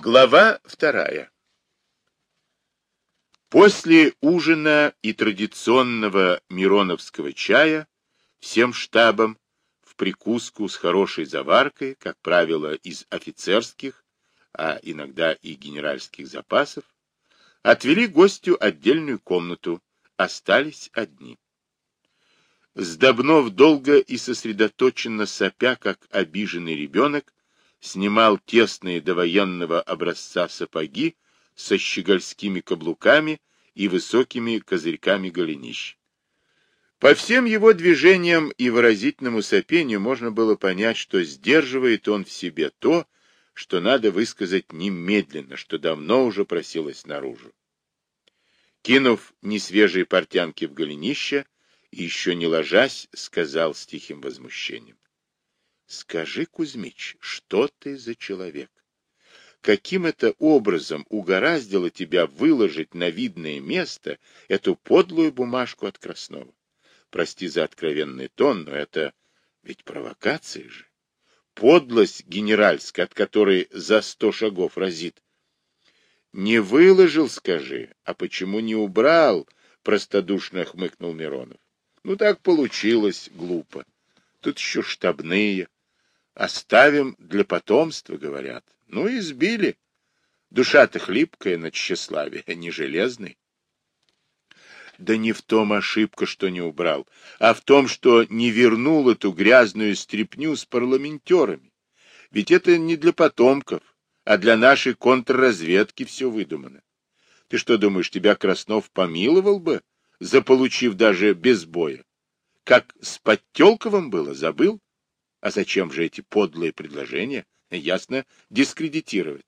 Глава вторая. После ужина и традиционного мироновского чая всем штабам в прикуску с хорошей заваркой, как правило, из офицерских, а иногда и генеральских запасов, отвели гостю отдельную комнату, остались одни. Сдобнов долго и сосредоточенно сопя, как обиженный ребенок, снимал тесные довоенного образца сапоги со щегольскими каблуками и высокими козырьками голенищ. По всем его движениям и выразительному сопению можно было понять, что сдерживает он в себе то, что надо высказать немедленно, что давно уже просилось наружу. Кинув несвежие портянки в голенище и еще не ложась, сказал с тихим возмущением. Скажи, Кузьмич, что ты за человек? Каким это образом угораздило тебя выложить на видное место эту подлую бумажку от Краснова? Прости за откровенный тон, но это ведь провокация же. Подлость генеральская, от которой за сто шагов разит. Не выложил, скажи, а почему не убрал? Простодушно хмыкнул Миронов. Ну так получилось, глупо. Тут еще штабные. Оставим для потомства, говорят. Ну и сбили. Душа-то хлипкая на тщеславие, а не железный. Да не в том ошибка, что не убрал, а в том, что не вернул эту грязную стряпню с парламентерами. Ведь это не для потомков, а для нашей контрразведки все выдумано. Ты что думаешь, тебя Краснов помиловал бы, заполучив даже без боя? Как с Подтелковым было, забыл? А зачем же эти подлые предложения? Ясно, дискредитировать.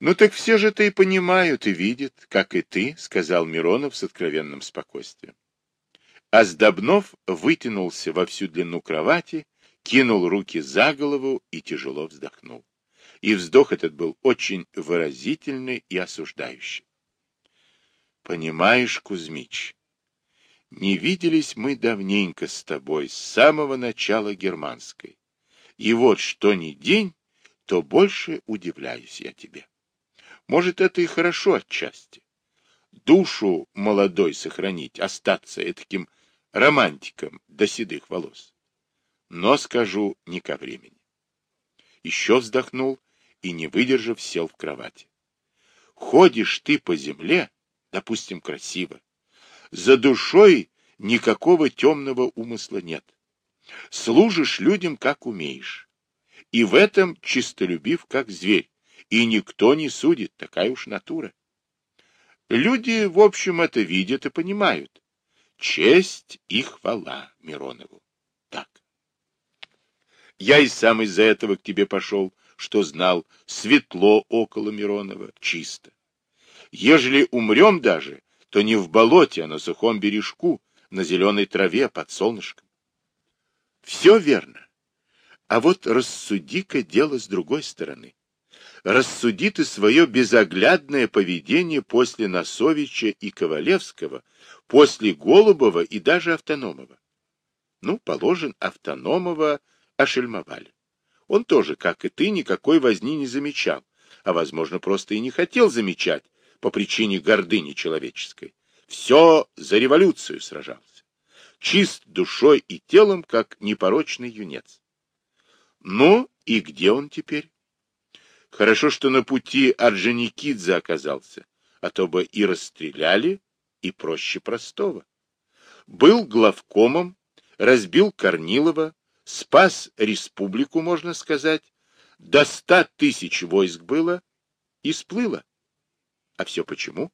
Ну так все же это и понимают, и видят, как и ты, сказал Миронов с откровенным спокойствием. А Сдобнов вытянулся во всю длину кровати, кинул руки за голову и тяжело вздохнул. И вздох этот был очень выразительный и осуждающий. Понимаешь, Кузьмич, не виделись мы давненько с тобой, с самого начала германской. И вот что ни день, то больше удивляюсь я тебе. Может, это и хорошо отчасти. Душу молодой сохранить, остаться таким романтиком до седых волос. Но, скажу, не ко времени. Еще вздохнул и, не выдержав, сел в кровати. Ходишь ты по земле, допустим, красиво, за душой никакого темного умысла нет. Служишь людям, как умеешь. И в этом чистолюбив, как зверь. И никто не судит, такая уж натура. Люди, в общем, это видят и понимают. Честь и хвала Миронову. Так. Я и сам из-за этого к тебе пошел, что знал, светло около Миронова, чисто. Ежели умрем даже, то не в болоте, а на сухом бережку, на зеленой траве под солнышком. Все верно. А вот рассуди-ка дело с другой стороны. Рассуди ты свое безоглядное поведение после Носовича и Ковалевского, после Голубова и даже Автономова. Ну, положен, Автономова ошельмовали. Он тоже, как и ты, никакой возни не замечал, а, возможно, просто и не хотел замечать, по причине гордыни человеческой. Все за революцию сражался. Чист душой и телом, как непорочный юнец. Ну и где он теперь? Хорошо, что на пути Орджоникидзе оказался, а то бы и расстреляли, и проще простого. Был главкомом, разбил Корнилова, спас республику, можно сказать, до ста тысяч войск было и сплыло. А все почему?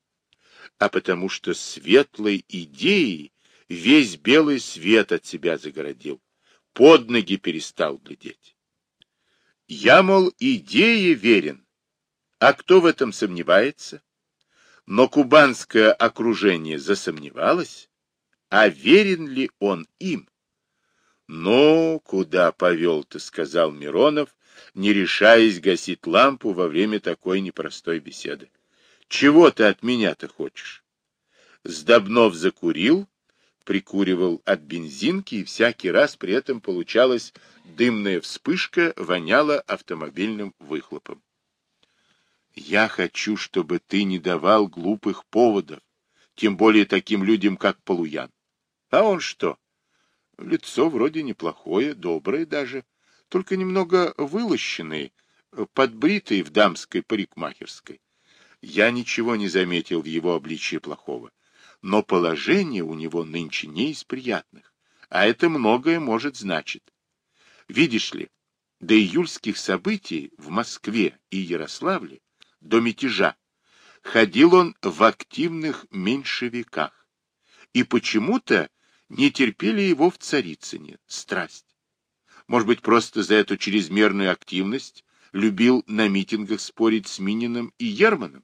А потому что светлой идеей весь белый свет от себя загородил, под ноги перестал глядеть. Я, мол, идее верен, а кто в этом сомневается? Но кубанское окружение засомневалось, а верен ли он им? «Ну, куда повел ты?» — сказал Миронов, не решаясь гасить лампу во время такой непростой беседы. Чего ты от меня-то хочешь? Сдобнов закурил, прикуривал от бензинки, и всякий раз при этом получалась дымная вспышка, воняла автомобильным выхлопом. Я хочу, чтобы ты не давал глупых поводов, тем более таким людям, как Полуян. А он что? Лицо вроде неплохое, доброе даже, только немного вылощенный, подбритый в дамской парикмахерской. Я ничего не заметил в его обличии плохого, но положение у него нынче не из приятных, а это многое может значить. Видишь ли, до июльских событий в Москве и Ярославле, до мятежа, ходил он в активных меньшевиках, и почему-то не терпели его в Царицыне, страсть. Может быть, просто за эту чрезмерную активность любил на митингах спорить с Мининым и Ерманом?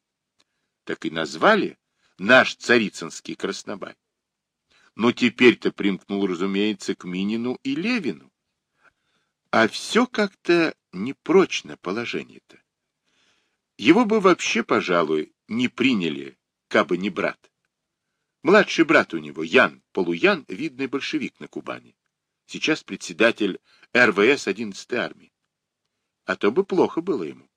Так и назвали наш царицынский краснобай. Но теперь-то примкнул, разумеется, к Минину и Левину. А все как-то непрочно положение-то. Его бы вообще, пожалуй, не приняли, кабы не брат. Младший брат у него, Ян, Полуян, видный большевик на Кубани. Сейчас председатель РВС 11-й армии. А то бы плохо было ему.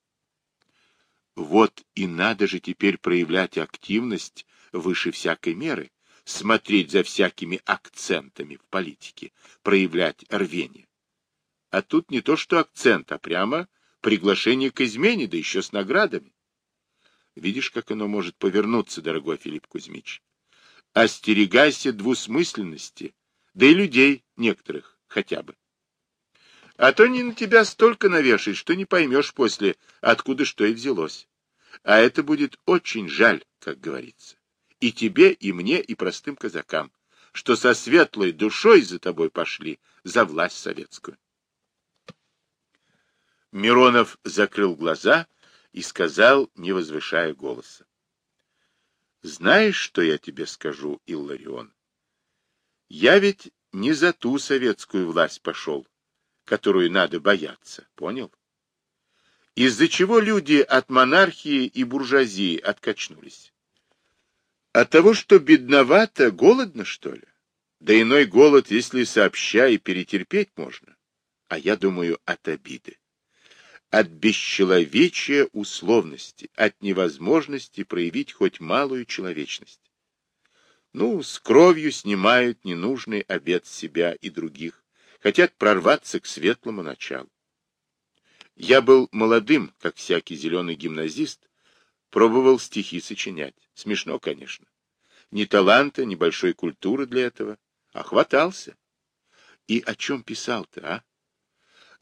Вот и надо же теперь проявлять активность выше всякой меры, смотреть за всякими акцентами в политике, проявлять рвение. А тут не то что акцент, а прямо приглашение к измене, да еще с наградами. Видишь, как оно может повернуться, дорогой Филипп Кузьмич. Остерегайся двусмысленности, да и людей некоторых хотя бы. А то не на тебя столько навешает, что не поймешь после, откуда что и взялось. А это будет очень жаль, как говорится. И тебе, и мне, и простым казакам, что со светлой душой за тобой пошли за власть советскую. Миронов закрыл глаза и сказал, не возвышая голоса. Знаешь, что я тебе скажу, Илларион? Я ведь не за ту советскую власть пошел, которую надо бояться, понял? Из-за чего люди от монархии и буржуазии откачнулись? От того, что бедновато, голодно, что ли? Да иной голод, если сообща и перетерпеть можно. А я думаю, от обиды от бесчеловечия условности, от невозможности проявить хоть малую человечность. Ну, с кровью снимают ненужный обед себя и других, хотят прорваться к светлому началу. Я был молодым, как всякий зеленый гимназист, пробовал стихи сочинять. Смешно, конечно. Ни таланта, ни большой культуры для этого, а хватался. И о чем писал-то, а?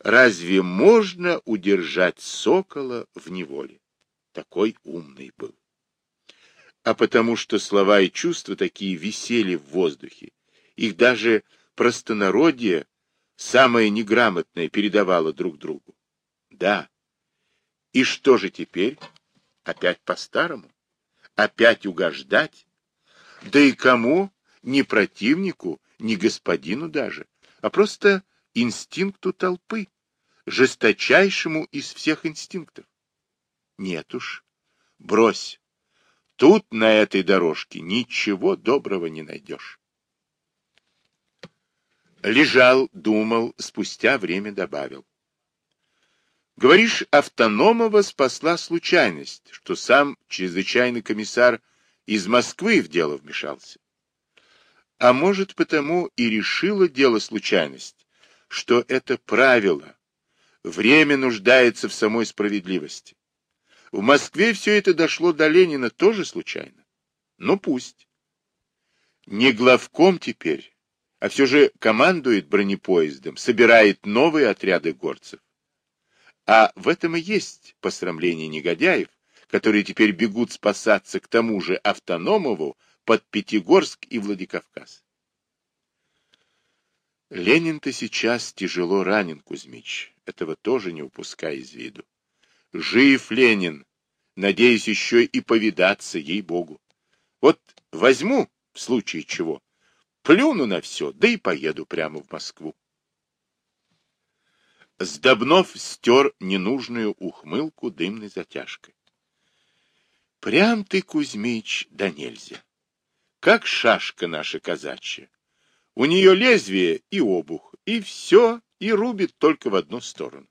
Разве можно удержать сокола в неволе? Такой умный был. А потому что слова и чувства такие висели в воздухе, их даже простонародье, самое неграмотное, передавало друг другу. Да. И что же теперь? Опять по-старому? Опять угождать? Да и кому? Ни противнику, ни господину даже, а просто инстинкту толпы, жесточайшему из всех инстинктов. Нет уж, брось. Тут, на этой дорожке, ничего доброго не найдешь. Лежал, думал, спустя время добавил. Говоришь, Автономова спасла случайность, что сам чрезвычайный комиссар из Москвы в дело вмешался. А может, потому и решила дело случайность, что это правило. Время нуждается в самой справедливости. В Москве все это дошло до Ленина тоже случайно. Ну пусть. Не главком теперь, а все же командует бронепоездом, собирает новые отряды горцев. А в этом и есть посрамление негодяев, которые теперь бегут спасаться к тому же Автономову под Пятигорск и Владикавказ. Ленин-то сейчас тяжело ранен, Кузьмич. Этого тоже не упускай из виду. Жив Ленин. Надеюсь, еще и повидаться, ей-богу. Вот возьму, в случае чего, плюну на все, да и поеду прямо в Москву. Сдобнов стер ненужную ухмылку дымной затяжкой. Прям ты, Кузьмич, да нельзя. Как шашка наша казачья. У нее лезвие и обух, и все, и рубит только в одну сторону.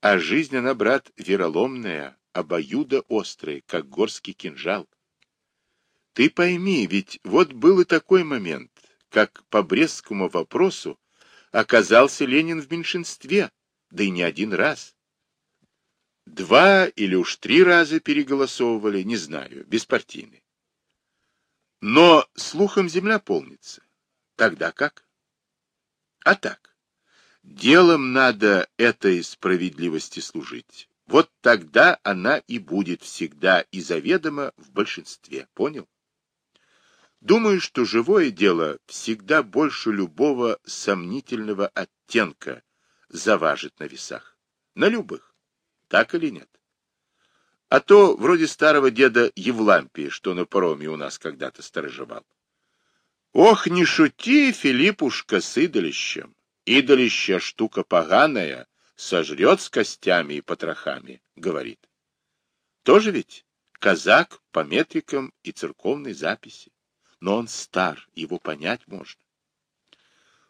А жизнь она, брат, вероломная, обоюдо острое, как горский кинжал. Ты пойми, ведь вот был и такой момент, как по Брестскому вопросу оказался Ленин в меньшинстве, да и не один раз. Два или уж три раза переголосовывали, не знаю, беспартийные. Но слухом земля полнится. Тогда как? А так. Делом надо этой справедливости служить. Вот тогда она и будет всегда и заведомо в большинстве. Понял? Думаю, что живое дело всегда больше любого сомнительного оттенка заважит на весах. На любых. Так или нет? А то вроде старого деда Евлампия, что на пароме у нас когда-то сторожевал. Ох, не шути, Филиппушка, с идолищем. Идолище штука поганая, сожрет с костями и потрохами, говорит. Тоже ведь казак по метрикам и церковной записи. Но он стар, его понять можно.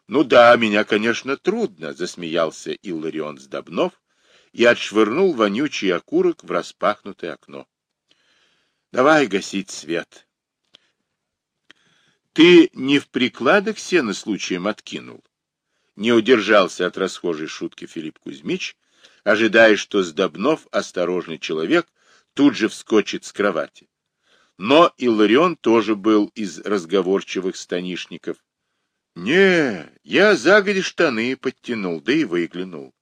Ну да, меня, конечно, трудно, засмеялся Илларион Сдобнов, и отшвырнул вонючий окурок в распахнутое окно. Давай гасить свет. Ты не в прикладах сена случаем откинул? Не удержался от расхожей шутки Филипп Кузьмич, ожидая, что Сдобнов, осторожный человек, тут же вскочит с кровати. Но Илларион тоже был из разговорчивых станишников. — Не, я загоди штаны подтянул, да и выглянул.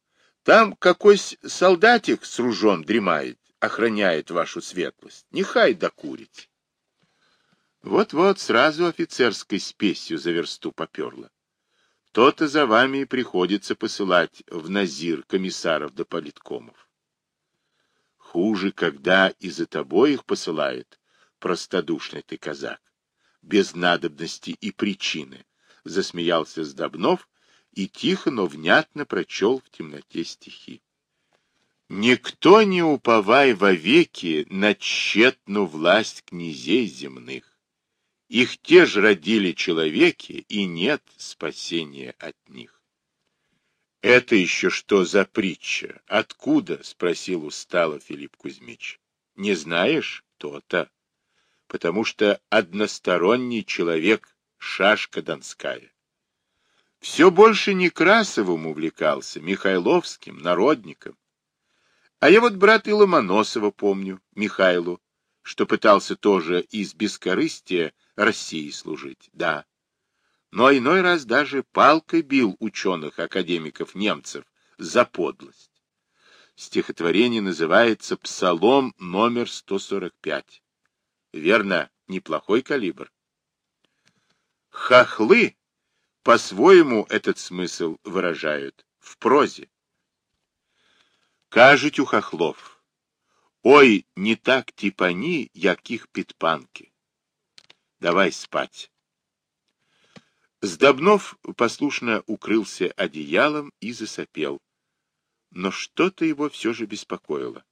Там какой солдатик с ружом дремает, охраняет вашу светлость. Нехай докурить. Вот-вот сразу офицерской спесью за версту поперло. То-то за вами и приходится посылать в Назир комиссаров да политкомов. Хуже, когда и за тобой их посылает, простодушный ты казак, без надобности и причины, — засмеялся Сдобнов, и тихо, но внятно прочел в темноте стихи. Никто не уповай вовеки на тщетну власть князей земных. Их те же родили человеки, и нет спасения от них. — Это еще что за притча? Откуда? — спросил устало Филипп Кузьмич. — Не знаешь? То-то. Потому что односторонний человек — шашка донская. Все больше Некрасовым увлекался, Михайловским, Народником. А я вот брата Ломоносова помню, Михайлу, что пытался тоже из бескорыстия России служить, да. Но иной раз даже палкой бил ученых-академиков немцев за подлость. Стихотворение называется «Псалом номер 145». Верно, неплохой калибр. Хохлы по-своему этот смысл выражают в прозе. Кажуть у хохлов, ой, не так типани, яких підпанки. Давай спать. Сдобнов послушно укрылся одеялом и засопел. Но что-то его все же беспокоило.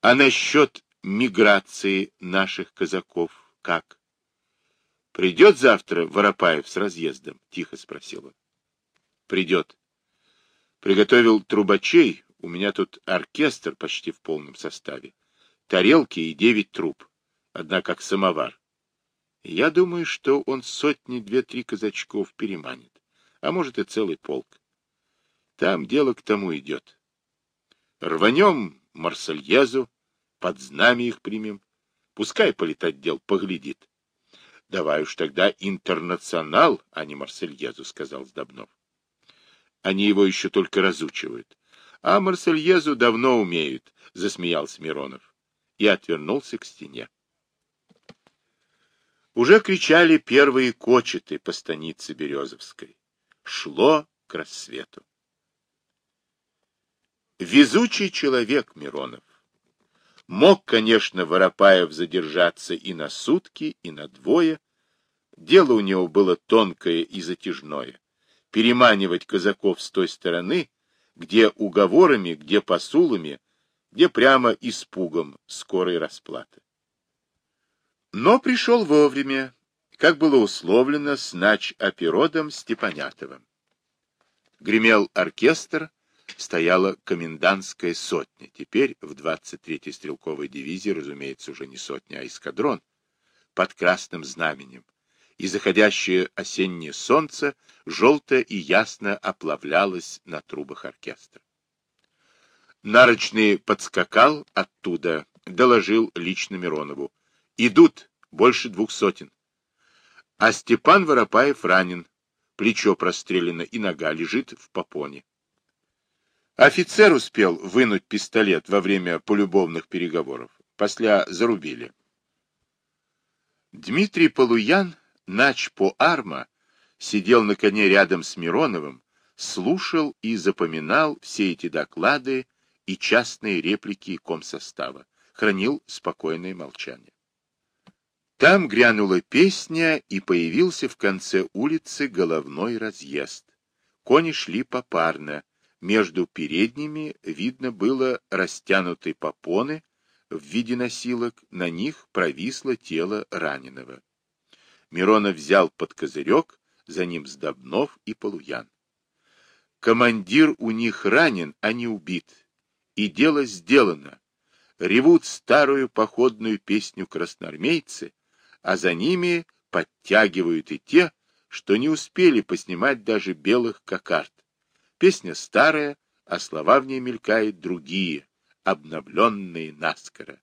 А насчет миграции наших казаков как? Придет завтра Воропаев с разъездом? — тихо спросил он. — Придет. Приготовил трубачей, у меня тут оркестр почти в полном составе. Тарелки и девять труб, одна как самовар. Я думаю, что он сотни две-три казачков переманит, а может и целый полк. Там дело к тому идет. Рванем Марсельезу, под знамя их примем, пускай политотдел поглядит. — Давай уж тогда интернационал, а не Марсельезу, — сказал Сдобнов. — Они его еще только разучивают. — А Марсельезу давно умеют, — засмеялся Миронов и отвернулся к стене. Уже кричали первые кочеты по станице Березовской. Шло к рассвету. Везучий человек Миронов. Мог, конечно, Воропаев задержаться и на сутки, и на двое. Дело у него было тонкое и затяжное. Переманивать казаков с той стороны, где уговорами, где посулами, где прямо испугом скорой расплаты. Но пришел вовремя, как было условлено с нач-оперодом Степанятовым. Гремел оркестр, стояла комендантская сотня. Теперь в 23-й стрелковой дивизии, разумеется, уже не сотня, а эскадрон, под красным знаменем. И заходящее осеннее солнце желто и ясно оплавлялось на трубах оркестра. Нарочный подскакал оттуда, доложил лично Миронову. Идут больше двух сотен. А Степан Воропаев ранен, плечо прострелено и нога лежит в попоне. Офицер успел вынуть пистолет во время полюбовных переговоров. После зарубили. Дмитрий Полуян, нач по арма, сидел на коне рядом с Мироновым, слушал и запоминал все эти доклады и частные реплики комсостава, хранил спокойное молчание. Там грянула песня, и появился в конце улицы головной разъезд. Кони шли попарно, между передними видно было растянутые попоны в виде носилок, на них провисло тело раненого. Миронов взял под козырек, за ним Сдобнов и Полуян. Командир у них ранен, а не убит. И дело сделано. Ревут старую походную песню красноармейцы, а за ними подтягивают и те, что не успели поснимать даже белых кокард. Песня старая, а слова в ней мелькают другие, обновленные наскоро.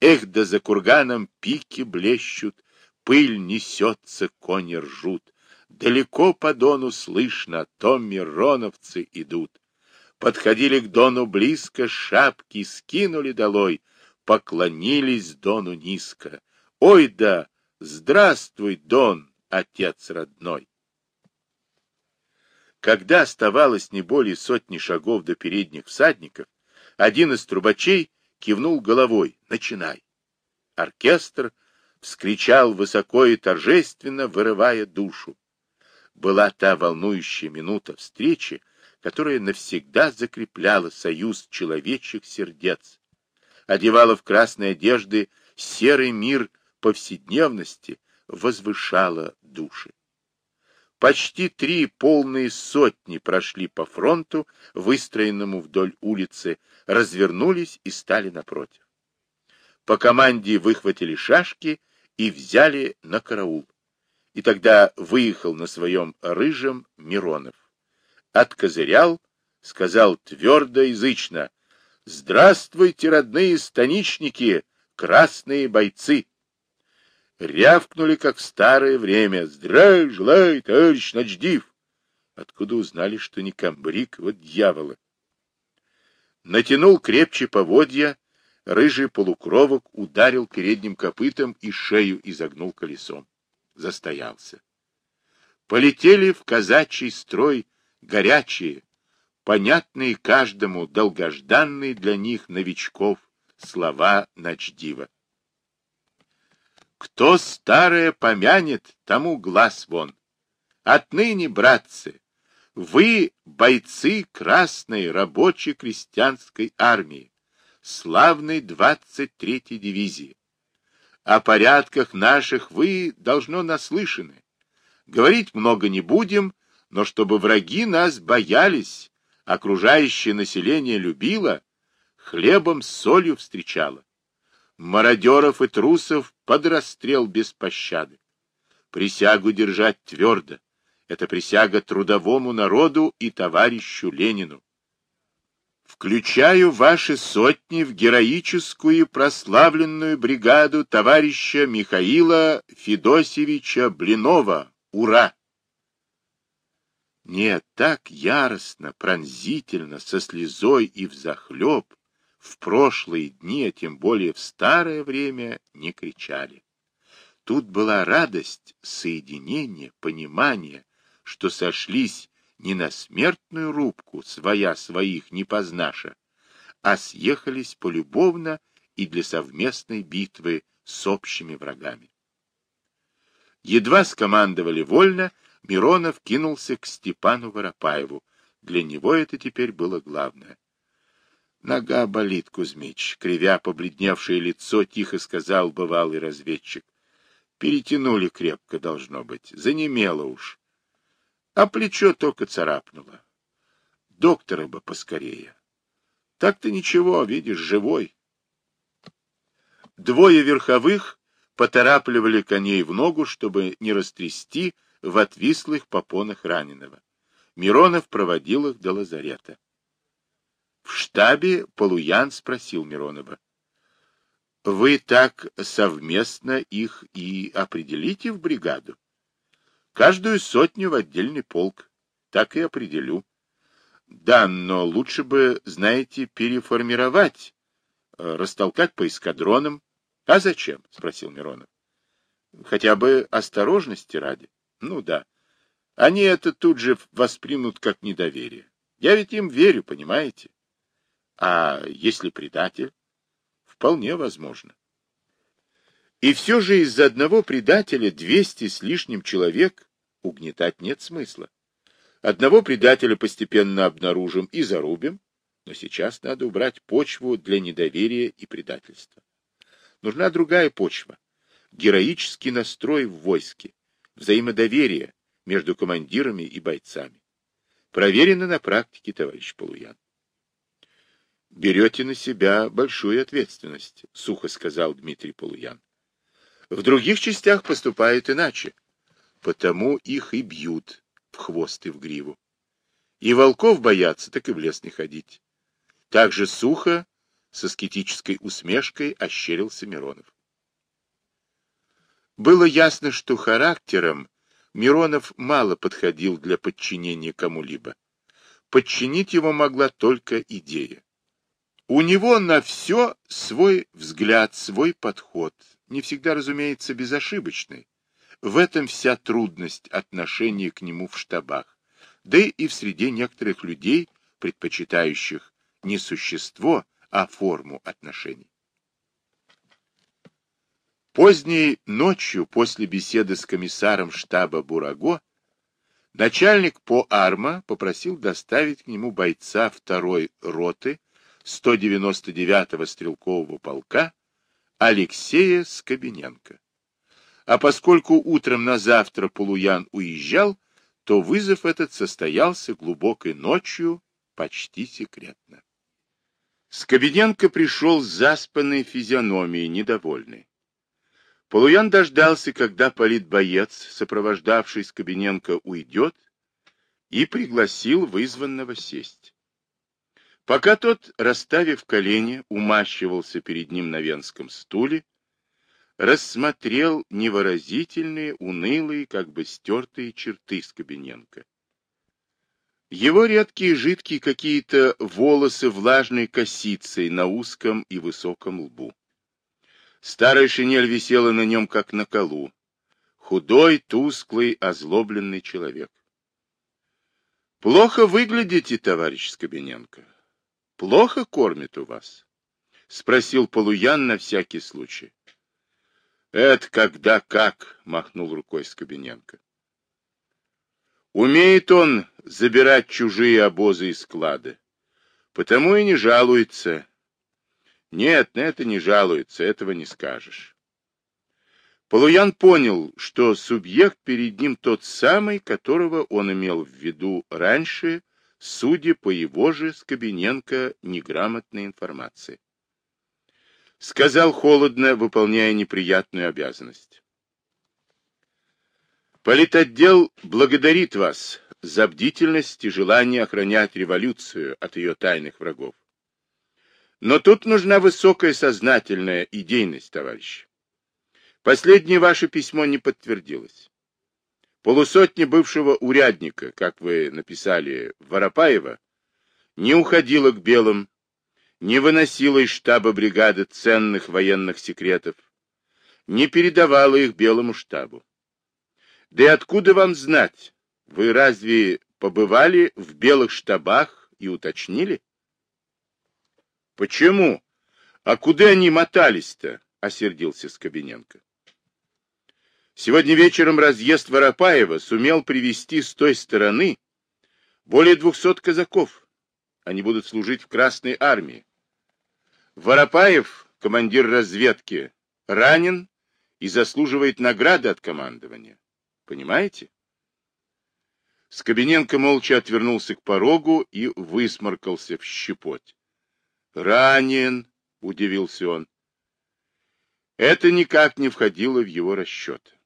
Эх, да за курганом пики блещут, пыль несется, кони ржут. Далеко по дону слышно, то мироновцы идут. Подходили к дону близко, шапки скинули долой, поклонились дону низко. Ой да, здравствуй, Дон, отец родной! Когда оставалось не более сотни шагов до передних всадников, один из трубачей кивнул головой «Начинай!». Оркестр вскричал высоко и торжественно, вырывая душу. Была та волнующая минута встречи, которая навсегда закрепляла союз человечьих сердец, одевала в красные одежды серый мир повседневности возвышала души. Почти три полные сотни прошли по фронту, выстроенному вдоль улицы, развернулись и стали напротив. По команде выхватили шашки и взяли на караул. И тогда выехал на своем рыжем Миронов. Откозырял, сказал твердо язычно, «Здравствуйте, родные станичники, красные бойцы!» Рявкнули, как в старое время. Здравия желаю, товарищ Ночдив! Откуда узнали, что не комбриг, вот дьяволы? Натянул крепче поводья, рыжий полукровок ударил передним копытом и шею изогнул колесом. Застоялся. Полетели в казачий строй горячие, понятные каждому, долгожданные для них новичков слова Ночдива. Кто старое помянет, тому глаз вон. Отныне, братцы, вы бойцы Красной рабочей крестьянской армии, славной 23-й дивизии. О порядках наших вы должно наслышаны. Говорить много не будем, но чтобы враги нас боялись, окружающее население любило, хлебом с солью встречало мародеров и трусов под расстрел без пощады. Присягу держать твердо. Это присяга трудовому народу и товарищу Ленину. Включаю ваши сотни в героическую прославленную бригаду товарища Михаила Федосевича Блинова. Ура! Нет, так яростно, пронзительно, со слезой и взахлеб, в прошлые дни, а тем более в старое время, не кричали. Тут была радость, соединение, понимание, что сошлись не на смертную рубку, своя своих не познаша, а съехались полюбовно и для совместной битвы с общими врагами. Едва скомандовали вольно, Миронов кинулся к Степану Воропаеву. Для него это теперь было главное. Нога болит, Кузьмич, кривя побледневшее лицо, тихо сказал бывалый разведчик. Перетянули крепко, должно быть, занемело уж. А плечо только царапнуло. доктора бы поскорее. Так-то ничего, видишь, живой. Двое верховых поторапливали коней в ногу, чтобы не растрясти в отвислых попонах раненого. Миронов проводил их до лазарета. В штабе Полуян спросил Миронова. — Вы так совместно их и определите в бригаду? — Каждую сотню в отдельный полк. Так и определю. — Да, но лучше бы, знаете, переформировать, э, растолкать по эскадронам. — А зачем? — спросил Миронов. — Хотя бы осторожности ради. Ну да. Они это тут же воспримут как недоверие. Я ведь им верю, понимаете? А если предатель? Вполне возможно. И все же из-за одного предателя двести с лишним человек угнетать нет смысла. Одного предателя постепенно обнаружим и зарубим, но сейчас надо убрать почву для недоверия и предательства. Нужна другая почва, героический настрой в войске, взаимодоверие между командирами и бойцами. Проверено на практике, товарищ Полуян берете на себя большую ответственность, — сухо сказал Дмитрий Полуян. В других частях поступают иначе, потому их и бьют в хвост и в гриву. И волков боятся, так и в лес не ходить. Так же сухо, со скетической усмешкой ощерился Миронов. Было ясно, что характером Миронов мало подходил для подчинения кому-либо. Подчинить его могла только идея. У него на все свой взгляд, свой подход, не всегда, разумеется, безошибочный. В этом вся трудность отношения к нему в штабах, да и в среде некоторых людей, предпочитающих не существо, а форму отношений. Поздней ночью, после беседы с комиссаром штаба Бураго, начальник по Арма попросил доставить к нему бойца второй роты 199-го стрелкового полка Алексея Скобиненко. А поскольку утром на завтра Полуян уезжал, то вызов этот состоялся глубокой ночью, почти секретно. Скобиненко пришел с заспанной физиономией, недовольный. Полуян дождался, когда политбоец, сопровождавший Скобиненко, уйдет, и пригласил вызванного сесть. Пока тот, расставив колени, умащивался перед ним на венском стуле, рассмотрел невыразительные, унылые, как бы стертые черты Скобиненко. Его редкие жидкие какие-то волосы влажной косицей на узком и высоком лбу. Старая шинель висела на нем, как на колу. Худой, тусклый, озлобленный человек. «Плохо выглядите, товарищ Скобиненко плохо кормят у вас? — спросил Полуян на всякий случай. — Это когда как, — махнул рукой Скобиненко. Умеет он забирать чужие обозы и склады, потому и не жалуется. Нет, на это не жалуется, этого не скажешь. Полуян понял, что субъект перед ним тот самый, которого он имел в виду раньше судя по его же Скобиненко неграмотной информации. Сказал холодно, выполняя неприятную обязанность. Политотдел благодарит вас за бдительность и желание охранять революцию от ее тайных врагов. Но тут нужна высокая сознательная идейность, товарищи. Последнее ваше письмо не подтвердилось. Полусотни бывшего урядника, как вы написали, Воропаева, не уходила к белым, не выносила из штаба бригады ценных военных секретов, не передавала их белому штабу. Да и откуда вам знать, вы разве побывали в белых штабах и уточнили? Почему? А куда они мотались-то? — осердился Скобиненко. Сегодня вечером разъезд Воропаева сумел привести с той стороны более двухсот казаков. Они будут служить в Красной армии. Воропаев, командир разведки, ранен и заслуживает награды от командования. Понимаете? Скобиненко молча отвернулся к порогу и высморкался в щепоть. «Ранен!» — удивился он. Это никак не входило в его расчет.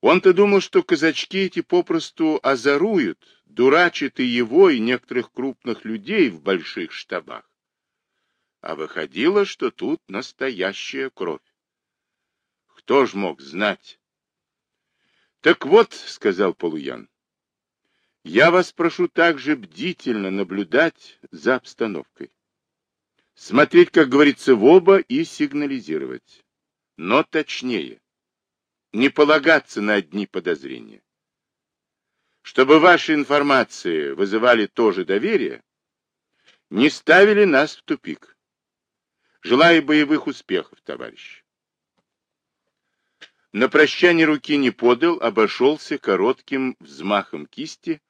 Он-то думал, что казачки эти попросту озоруют, дурачат и его, и некоторых крупных людей в больших штабах. А выходило, что тут настоящая кровь. Кто ж мог знать? — Так вот, — сказал Полуян, — я вас прошу также бдительно наблюдать за обстановкой. Смотреть, как говорится, в оба и сигнализировать. Но точнее. Не полагаться на одни подозрения. Чтобы ваши информации вызывали тоже доверие, не ставили нас в тупик. Желаю боевых успехов, товарищ. На прощание руки не подал, обошелся коротким взмахом кисти,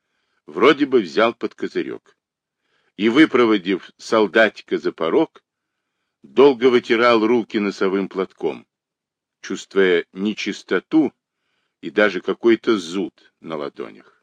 вроде бы взял под козырек. И, выпроводив солдатика за порог, долго вытирал руки носовым платком, чувствуя нечистоту и даже какой-то зуд на ладонях.